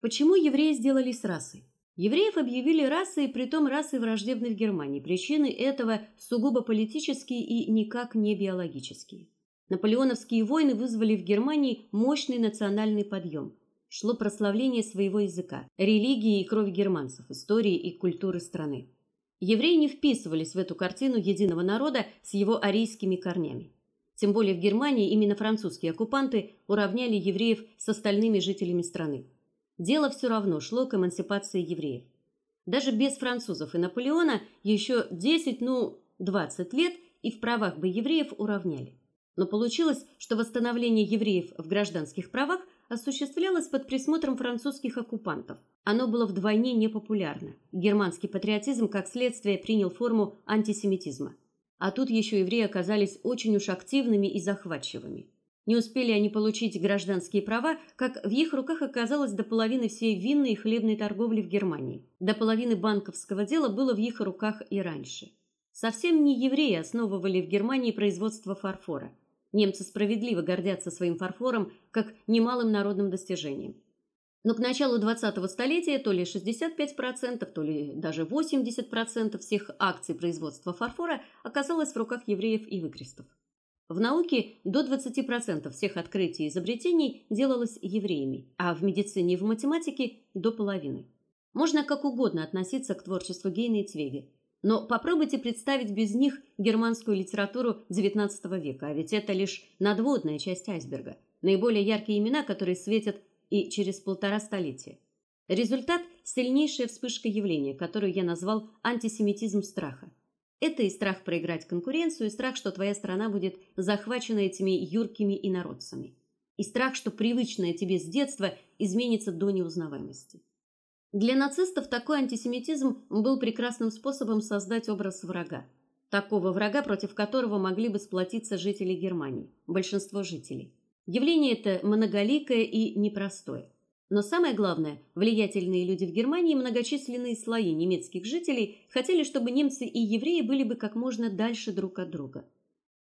Почему евреи сделались расой? Евреев объявили расой, притом расой враждебной в Германии. Причины этого сугубо политические и никак не биологические. Наполеоновские войны вызвали в Германии мощный национальный подъем. Шло прославление своего языка, религии и крови германцев, истории и культуры страны. Евреи не вписывались в эту картину единого народа с его арийскими корнями. Тем более в Германии именно французские оккупанты уравняли евреев с остальными жителями страны. Дело все равно шло к эмансипации евреев. Даже без французов и Наполеона еще 10, ну, 20 лет и в правах бы евреев уравняли. Но получилось, что восстановление евреев в гражданских правах осуществлялось под присмотром французских оккупантов. Оно было вдвойне непопулярно. Германский патриотизм как следствие принял форму антисемитизма. А тут еще евреи оказались очень уж активными и захватчивыми. Не успели они получить гражданские права, как в их руках оказалось до половины всей винной и хлебной торговли в Германии. До половины банковского дела было в их руках и раньше. Совсем не евреи основывали в Германии производство фарфора. Немцы справедливо гордятся своим фарфором как немалым народным достижением. Но к началу 20-го столетия то ли 65%, то ли даже 80% всех акций производства фарфора оказалось в руках евреев и выкрестов. В науке до 20% всех открытий и изобретений делалось евреями, а в медицине и в математике до половины. Можно как угодно относиться к творчеству Гейна и Цвега, но попробуйте представить без них германскую литературу XIX века, а ведь это лишь надводная часть айсберга. Наиболее яркие имена, которые светят и через полтора столетия. Результат сильнейшая вспышка явления, которую я назвал антисемитизм страха. Это и страх проиграть конкуренцию, и страх, что твоя страна будет захвачена этими юркими инородцами, и страх, что привычное тебе с детства изменится до неузнаваемости. Для нацистов такой антисемитизм был прекрасным способом создать образ врага, такого врага, против которого могли бы сплотиться жители Германии, большинство жителей. Явление это многоликое и непростое. Но самое главное, влиятельные люди в Германии, многочисленные слои немецких жителей хотели, чтобы немцы и евреи были бы как можно дальше друг от друга.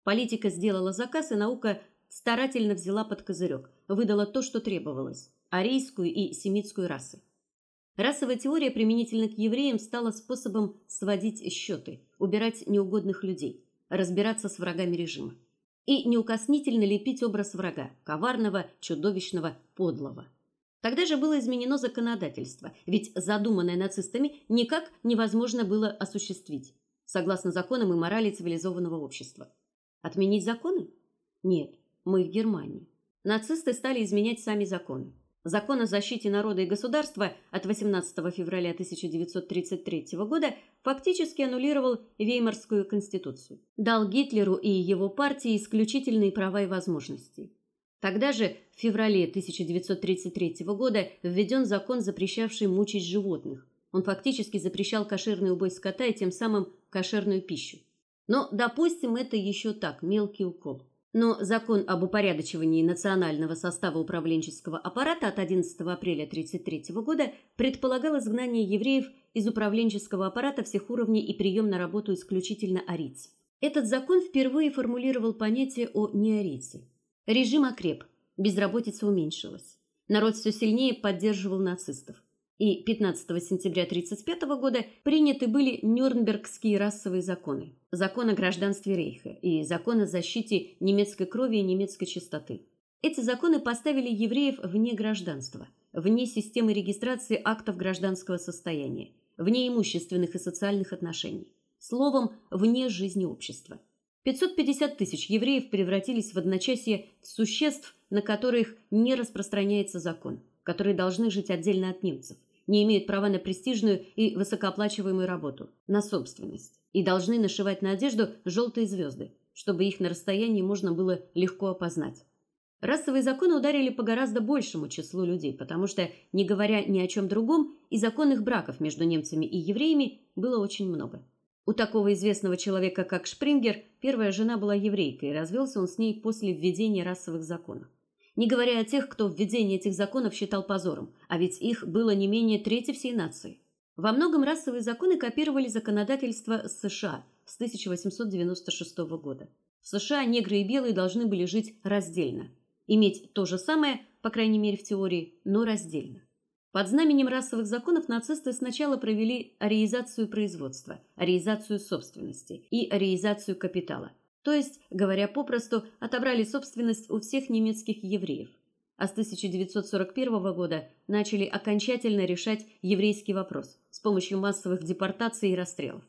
Политика сделала заказ, и наука старательно взяла под козырек, выдала то, что требовалось арийскую и семитскую расы. Расовая теория применительно к евреям стала способом сводить счеты, убирать неугодных людей, разбираться с врагами режима и неукоснительно лепить образ врага, коварного, чудовищного, подлого. Тогда же было изменено законодательство, ведь задуманное нацистами никак невозможно было осуществить, согласно законам и морали цивилизованного общества. Отменить законы? Нет, мы в Германии. Нацисты стали изменять сами законы. Закон о защите народа и государства от 18 февраля 1933 года фактически аннулировал Веймарскую конституцию, дал Гитлеру и его партии исключительные права и возможности. Тогда же, в феврале 1933 года, введен закон, запрещавший мучить животных. Он фактически запрещал кошерный убой скота и тем самым кошерную пищу. Но, допустим, это еще так, мелкий укол. Но закон об упорядочивании национального состава управленческого аппарата от 11 апреля 1933 года предполагал изгнание евреев из управленческого аппарата всех уровней и прием на работу исключительно арийцев. Этот закон впервые формулировал понятие о неарийце. Режим окреп, безработица уменьшилась. Народ все сильнее поддерживал нацистов и 15 сентября 1935 года приняты были Нюрнбергские расовые законы, закон о гражданстве Рейха и закон о защите немецкой крови и немецкой чистоты. Эти законы поставили евреев вне гражданства, вне системы регистрации актов гражданского состояния, вне имущественных и социальных отношений, словом, вне жизни общества. 550 тысяч евреев превратились в одночасье существ, на которых не распространяется закон, которые должны жить отдельно от немцев не имеют права на престижную и высокооплачиваемую работу, на собственность, и должны нашивать на одежду желтые звезды, чтобы их на расстоянии можно было легко опознать. Расовые законы ударили по гораздо большему числу людей, потому что, не говоря ни о чем другом, и законных браков между немцами и евреями было очень много. У такого известного человека, как Шпрингер, первая жена была еврейкой, и развелся он с ней после введения расовых законов не говоря о тех, кто введение этих законов считал позором, а ведь их было не менее трети всей нации. Во многом расовые законы копировали законодательство США с 1896 года. В США негры и белые должны были жить раздельно, иметь то же самое, по крайней мере в теории, но раздельно. Под знаменем расовых законов нацисты сначала провели ариизацию производства, ариизацию собственности и ариизацию капитала. То есть, говоря попросту, отобрали собственность у всех немецких евреев. А с 1941 года начали окончательно решать еврейский вопрос с помощью массовых депортаций и расстрелов.